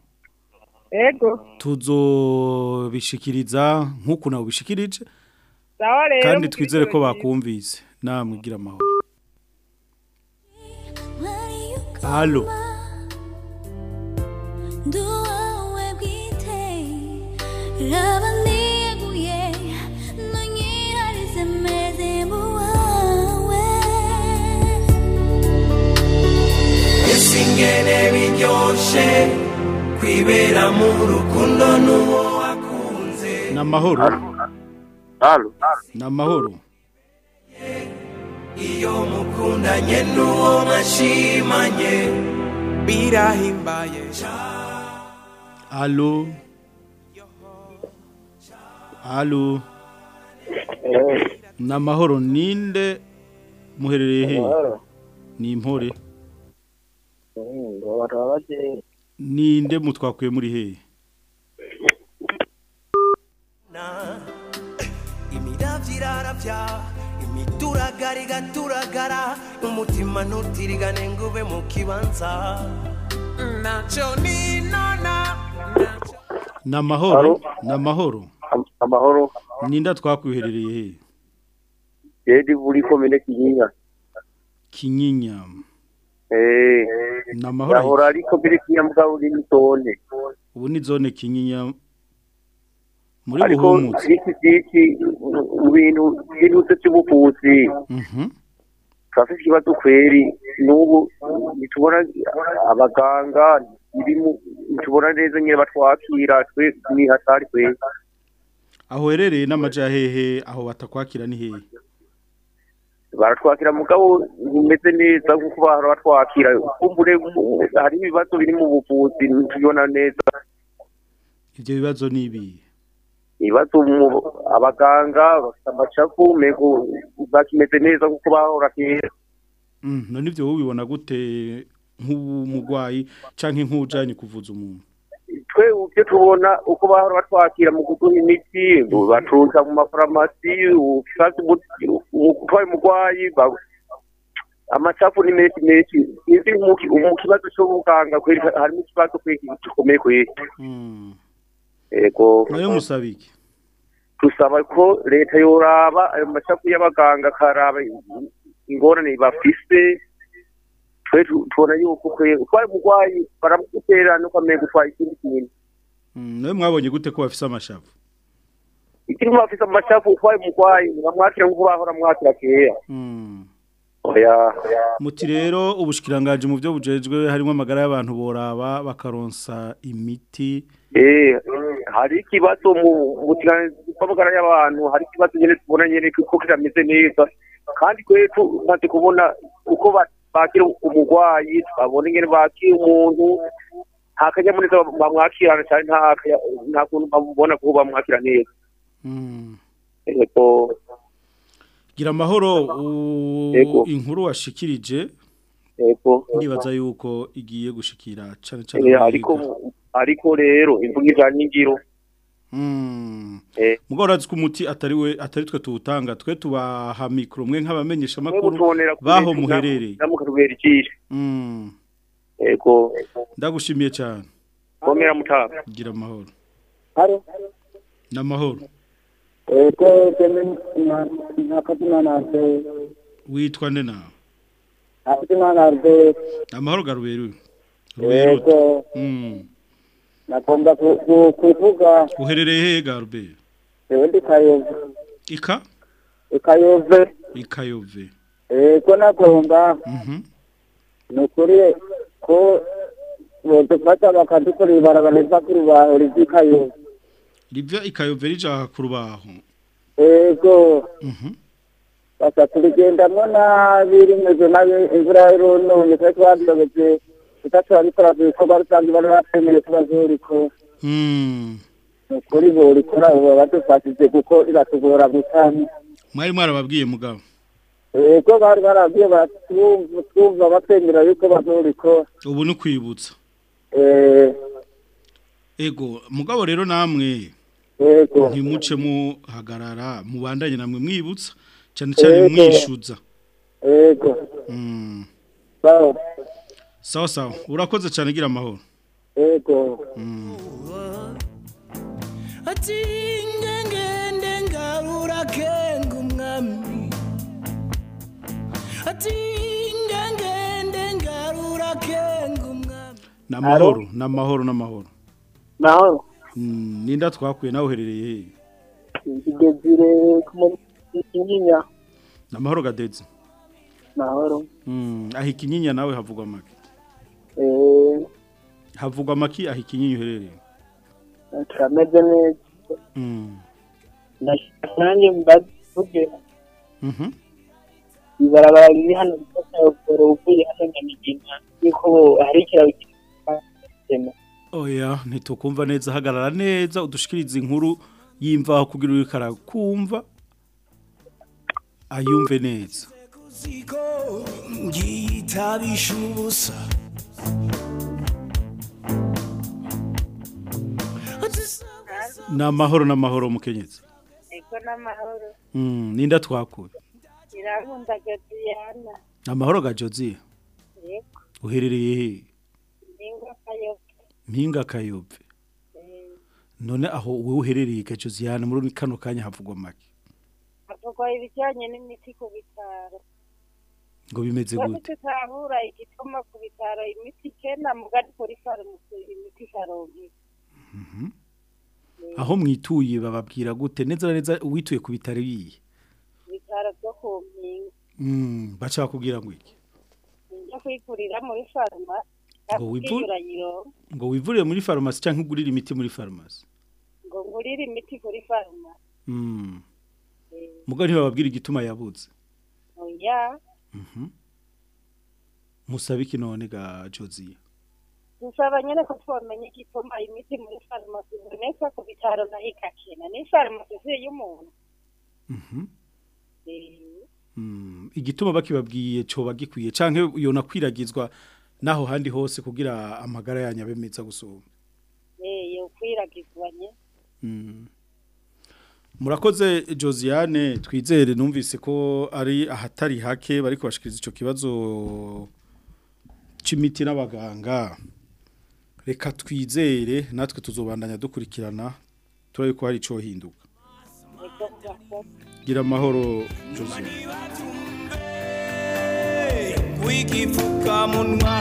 Ego. Tuzobishikiriza nk'uku nawe ubishikirije. Sawa leo. kandi tukizere twizere ko wa ryiza. bakumvise. Namwe igira amahoro. Halo bwite raba niyeguye nonyiharize meze mu wawe ese ingene biryoshe kwibera mu rukundo n'uwo wakunze ni amahoro ni amahoro iyo mukundanye n'uwo mwashimanye birahimbaye Halo Halo ni amahoro ninde muherereye he? Ni impore ninde? Mutwakuye muri he? Imituragara igaturagara umutima ntutirigane ngo ube mu kibanza. Naco ninona ni amahoro ni amahoro amahoro. Ninde twakwiherereye he? Yedi buri komine kinyinya. Kinyinya. Eh ni amahoro yahora ari komine kinyinya mugabo uri n'itone ubu ni zone kinyinya. Muri ariko buhumutse. iki byinshi mu bintu by'ubuvuzi Mhm. turafite ikibazo kweri. N'ubu ntitubona abaganga ntibirimo ntitubona neza nyine batwakira. Twe ni hatari kweri. Aho uherereye n'amaja hehe aho batakwakira ni hehe? Baratwakira mugabo ntimeze neza nk'uko bahora batwakira. Kumbure hari ibibazo biri mu buvuzi ntitubibona neza. Ibyo bibazo ni ibihe ibibazo abaganga bafite amacafu mego bakimeze neza nk'uko bahora kera. Mm, none ibyo wowe ubibona gute? Nk'umurwayi canke nk'ujanye kuvuza umuntu? Twe ibyo tubona uko bahora batwakira mu kuduha imiti bacuruza mu mafarumasi umutwaye umurwayi amacafu ni menshi menshi. Sinzi mu ki- mu kibazo cy'ubuganga harimo ikibazo gikomeye kweri yego. Nayo musaba iki tusaba ko leta yoraba ayo macafu y'abaganga akaraba ingorane bafise twe tu- tubona yuko utwaye umurwayi baramugutera nuko amenye gutwara ikindi kintu. Mm, nawe mwabonye gute ko bafise amashavu? Ikiri mu bafise amashafu utwaye umurwayi bamwakira nk'uko bahora mwakira kera. Mm. oya. Muti rero ubushikiranganje mu byo bujejwe harimo amagara y'abantu boraba bakaronsa imiti. Eh hari ikibazo mu kw'amagara y'abantu hari ikibazo nyine tubona nyine ko kirameze neza. Kandi kwe tumaze kubona uko ba- bakira umurwayi twabona ingene bakira umuntu nta kanyamuneza bamwakirana cyane nta kuntu bamubona ko bamwakira neza. Yego. gira amahoro inkuru washikirije. Ndibaza yuko igiye gushikira cane cane Eh, ariko rero imvugo ijanye n'ingiro Mm. Eh. Mugo urazi ko umuti atari we atari twe tuwutanga twe tubaha mikro. Mwe nk'abamenyesha mwe makuru mutubonera kure, baho muherereye. Mm. yego ndagushimiye cyane. Gira amahoro. Haro. n'amahoro Eko kene nakati nante. witwa nde nawe amahoro garuberu Eko Mm. Ku- kuvuga uherereye hehe garuberu ewe ndi Kayove. ika Ikayove. ikayove Eko nagomba. Mhm. Nukuri ko bodufata bakadukorera ibarabara riva ku rubaho ry'Ikayove. rivya ikayove rija ku rubaho Ego. Mhm. basa tuligendamwo nabi rimeze nabi imvura irononye twari twabyogeze tutatwabikora ku bikorwa rusange bari batwemereye tubazuriko Mm. ukuri borikora ubu badufashije kuko iratugora gutanga. Mwari mwarababwiye mugabo. Ego bari barabwiye batwumva twumva batwemera yuko bazuriko ubu ni kwibutsa eh. Ego mugabo rero namwe ntimuce muhagarara mubandanye namwe mwibutsa cyane cyane mwishyuza ego Mm. Sawa sawa urakoze cyane gira amahoro. Ego Mm. ati ngengende ngarura kenga umwami. Ati ngengende ngarura kenga umwami. N'amahoro n'amahoro n'amahoro mahoro Mm, ninda twakuye nawe uherereye hehe igezire ku kinyinya. N'amahoro gadeze mahoro. Aho ikinyinya nawe havugwa make. Havugwa make aho ikinyinya uherereye turameze neza ndashaka nanjye mbavuge Mhm. ibarabara riri hano rifata ubworo uvuye hano nyamigina yuko hari ikiraro kirimo oya ntitukumva neza hagarara neza udushikirize inkuru yimvaho kugira uri karakumva ayumve neza. Ziko ngitabisha ubusa n'amahoro n'amahoro mukenyezi. Ego n'amahoro. Mm, ninda twakuye irahunda gadiyana amahoro ga Josie yego. Uherereye he? Mpinga kayove none aho wowe uherereye ga Josiane muri kano kanya havugwa make? Havugwa ibijyanye n'imiti ku bitaro. Ngo bimeze gute? tutahura igituma ku bitaro imiti ikenda mugari kuri farumasi imiti ikaronka aho mwituye bababwira gute? Neza neza wituye ku bitaro biye ibitaro byo ku mpinga mm bacha bakubwira ngo iki? Njya kwigurira muri farumasi Ngo wivurire muri farumasi cyangwa ugurire imiti muri farumasi? Ngo ngurire imiti kuri farumasi. Mm. Mugo ntibababwira igituma yabuze oya mhm. Musabe iki none ga Josie dusaba nyine ko twamenya igituma imiti muri farumasi iboneka ku bitaro naho ikakena ni farumasi y'umuntu igituma bakibabwiye coba gikwiye canke yona kwiragizwa naho handi hose kugira amagara yanyu abe meza gusumba eh, yo kwiragizwanye Mm. Murakoze Josiane twizere numvise ko ari ahatari hake bari kubashikiriza ico kibazo c'imiti n'abaganga. Reka twizere natwe tuzobandanya dukurikirana turabe ko hari ico hinduka gira amahoro Josiane. W'igifukamunwa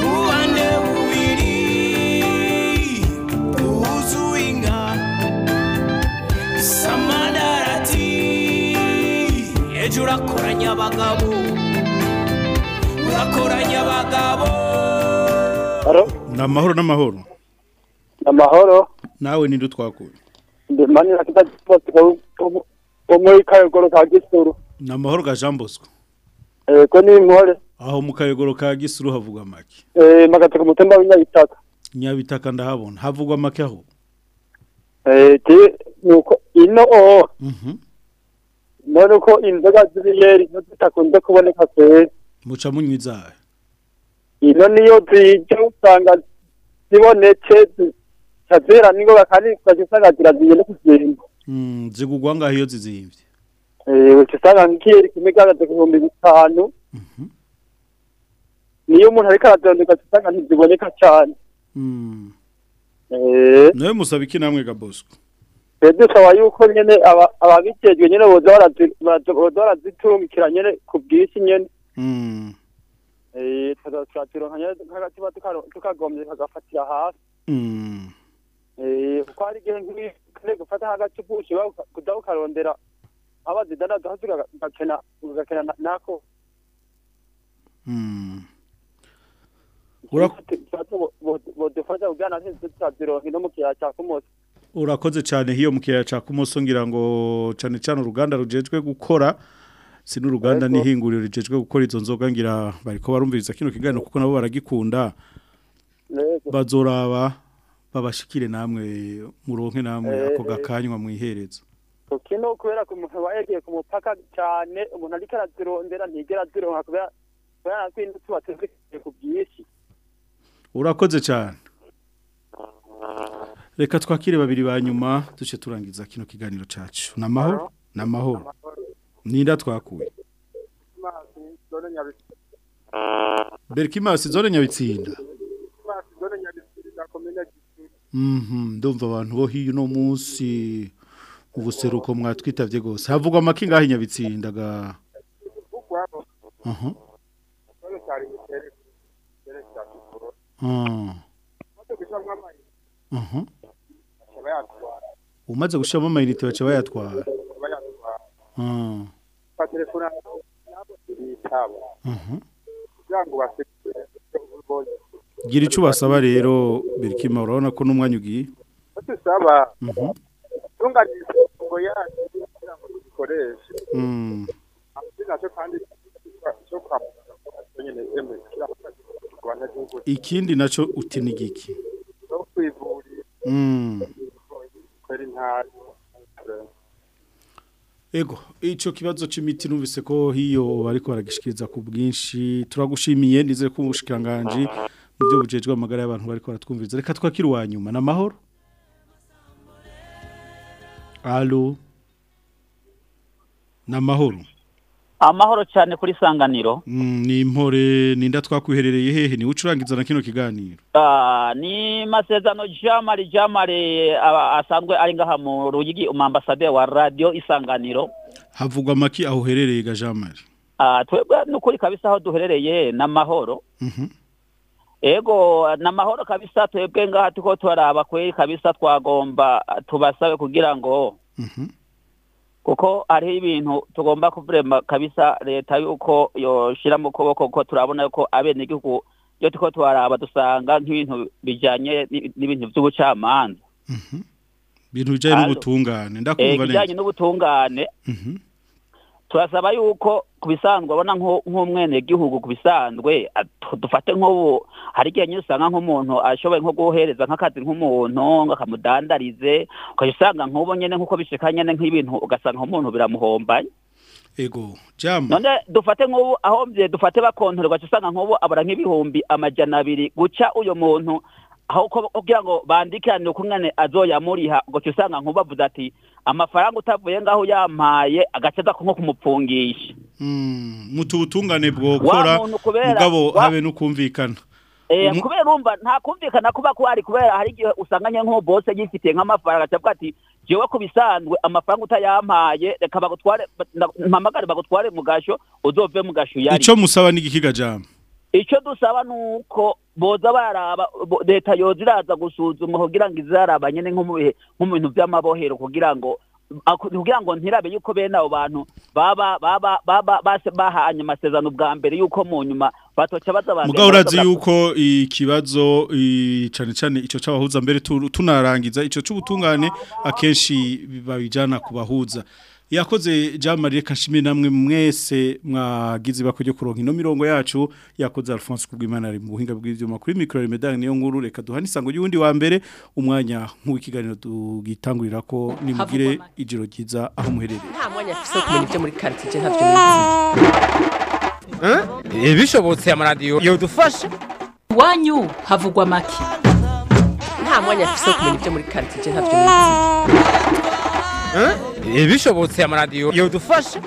uwane bubiri wuzuye inka. Samadarati ejo urakoranya abagabo urakoranya abagabo Namahoro namahoro amahoro nawe ninde twakuye manira kitazibose wo muri kayogoro ka gisuru ni amahoro ga Jean Bosco. Ego ni impore aho mu kayogoro ka gisuru havugwa make eh magateka umutemba w'inyabitaka nyabitaka. Ndahabona. Havugwa make aho? Eh ti nuko ino o. None uko inzoga z'ibiyeri zitakunze kuboneka kwera muca munywa izahe ino niyo zije usanga zibonetse zitazera ningoga kandi ugasanga ziraziye no Mm, zigugwa ngaho iyo zizimvye. Eh uca usanga nk'ikiyeri kimwe gihagaze ku bihumbi bitanu. Niyo umuntu ariko aradondeka usanga ntiziboneka cyane. Mm. eh nawe musaba iki namwe ga Bosco rero dusaba yuko nyene aba- ababijejwe nyene boza barazi- baza- boza barazitumikira nyene ku Mm. eh tukazaturonka nyene nk'agatima tukagombye kagafatira hasi Mm. eh kuko hari igihe nk'iyo gufata kuza- kuza ukarondera abazidanaza hasi ugakena ugakena na- nako Mm. bodufasha kugira natwe tutazironka ino mu kiyaya ca kumoso urakoze cyane. Hiyo mu kiyaya ca kumoso ngira ngo cane cane uruganda rujejwe gukora si n'uruganda n'ihinguriro rijejwe gukora izo nzoga ngira bariko barumviriza kino kiganiro kuko nabo baragikunda. Bazoraba babashikire namwe muronke namwe ako gakanywa mwihereza kino kubera ko umuntu aba ku mupaka cyane umuntu ariko arazirondera ntigera azironka kubera kubera ko ino tuba tuzikwiye ku bwinshi. Urakoze cyane reka twakire babiri ba nyuma duce turangiza kino kiganiro cacu. Namahoro namahoro ninda twakuye. Berkimas zone nyabitsinda. Mhm ndumva abantu bo hiyo no munsi ubuseruko mwatwitavye gose havugwa amakinga nyabitsinda ga? Ah. Aha. Umaze gushiramo amayinite baca bayatwara Ah telefone basekure gira icyo basaba rero Berkima urabona ko n'umwanya ugiye? Batusaba Mhm. tunganiriza ngo yacu kugira ngo dukoreshe Mm. ari na cyo kandi cyo kwa nyine emwe kugira ngo abanyagihugu ikindi naco uti ni giki? No kwivurira Mm. kwera intara Ego, ico kibazo c'imiti numvise ko hiyo bariko baragishikiriza ku bwinshi. Turagushimiye ndizere ko umushikanganje mu byo bujejwe amagara y'abantu bariko baratwumviriza. Reka twakira uwa nyuma. Na mahoro? Allo? Na mahoro? Amahoro cyane kuri sanganiro Mm, ni impore ninda twakwiherereye hehe? Ni ucurangiza na kino kiganiro? Ah, ni masezerano jamari jamari aba- asanzwe ari ngaha mu ruyigi umambasade wa radio isanganiro. Havugwa maki aho uherereye ga Jean Marie Ah, twebwe nukuri kabisa aho duherereye n'amahoro Mhm. Ego n'amahoro kabisa twebwe ngaha tuko turaraba kweri kabisa twagomba tubasabe kugira ngo Mhm. Kuko hariho ibintu tugomba kuvurema kabisa leta yuko yoshira mu kuboko kuko turabona yuko abenegihugu iyo turiko turaraba dusanga nk'ibintu bijanye ni- n'ibintu vy'ubucamanza. Bintu bijanye Allo. n'ubutungane. Eh, ndakumva ibijanye neza n'ubutungane. Mhm. Turasaba yuko ku bisanzwe abona nk'umwenegihugu ku bisanzwe dufate nk'ubu hari igihe nyine usanga nk'umuntu ashoboye nko guhereza nk'akazi nk'umuntu ngo akamudandarize ukajya usanga nk'ubu nyine nk'uko bishika nyine nk'ibintu ugasanga nk'umuntu biramuhombanye. Ego jama. None dufate nk'ubu ahombye dufate bakontorerwa usanga nk'ubu abura nk'ibihumbi amajana abiri guca uyo muntu aho ko- kugira ngo bandikirane ukungane azoyamuriha ugaca usanga nk'ubu bavuze ati amafaranga utavuye ngaho yampaye agaca aza nko kumupfungisha. Mutu butungane bwokora mugabo habe nukumvikana Eh, Umu- kubera urumva nta kumvikana kuba kuhari kubera hari igihe usanganye nk'ubose yifitiye nk'amafaranga akavuga ati jewe ku bisanzwe amafaranga utayampaye reka bagutware mpamagare bagutware mu gasho uzove mu gasho yari ico musaba n'igikiga jama icyo dusaba ni uko boza baraba leta yoza iraza gusuzuma kugira ngo izaraba nyine nko mu bintu by'amabohero kugira ngo kugira ngo ntirabe yuko bene abo bantu baba baba bahanye amasezerano bwa mbere yuko mu nyuma batoca baza mugabo urazi yuko ikibazo i- cane cane ico c'abahuza mbere tu- tunarangiza ico c'ubutungane akenshi babijana kubahuza yakoze Jean Marie Kashimi namwe mwese mwagize bakujye kuronka ino mirongo yacu. Yakoze Alphonse Kubwimana ari mu buhinga bw'ivyuma kuri micro medang niyo nkuru. Reka duhana isango y'undi wa mbere umwanya nk'ukiganiro tugitangurira ko nimugire ijiro ryiza aho muherereye. Nta mwanya afise wo kumenya ibyo muri quartier ntavyo nizi bishobotse amaradiyo yodufasha iwanyu havugwa make. Nta mwanya afise wo kumenya ibyo muri quartier ntavyo nizi bishobotse amaradiyo yodufasha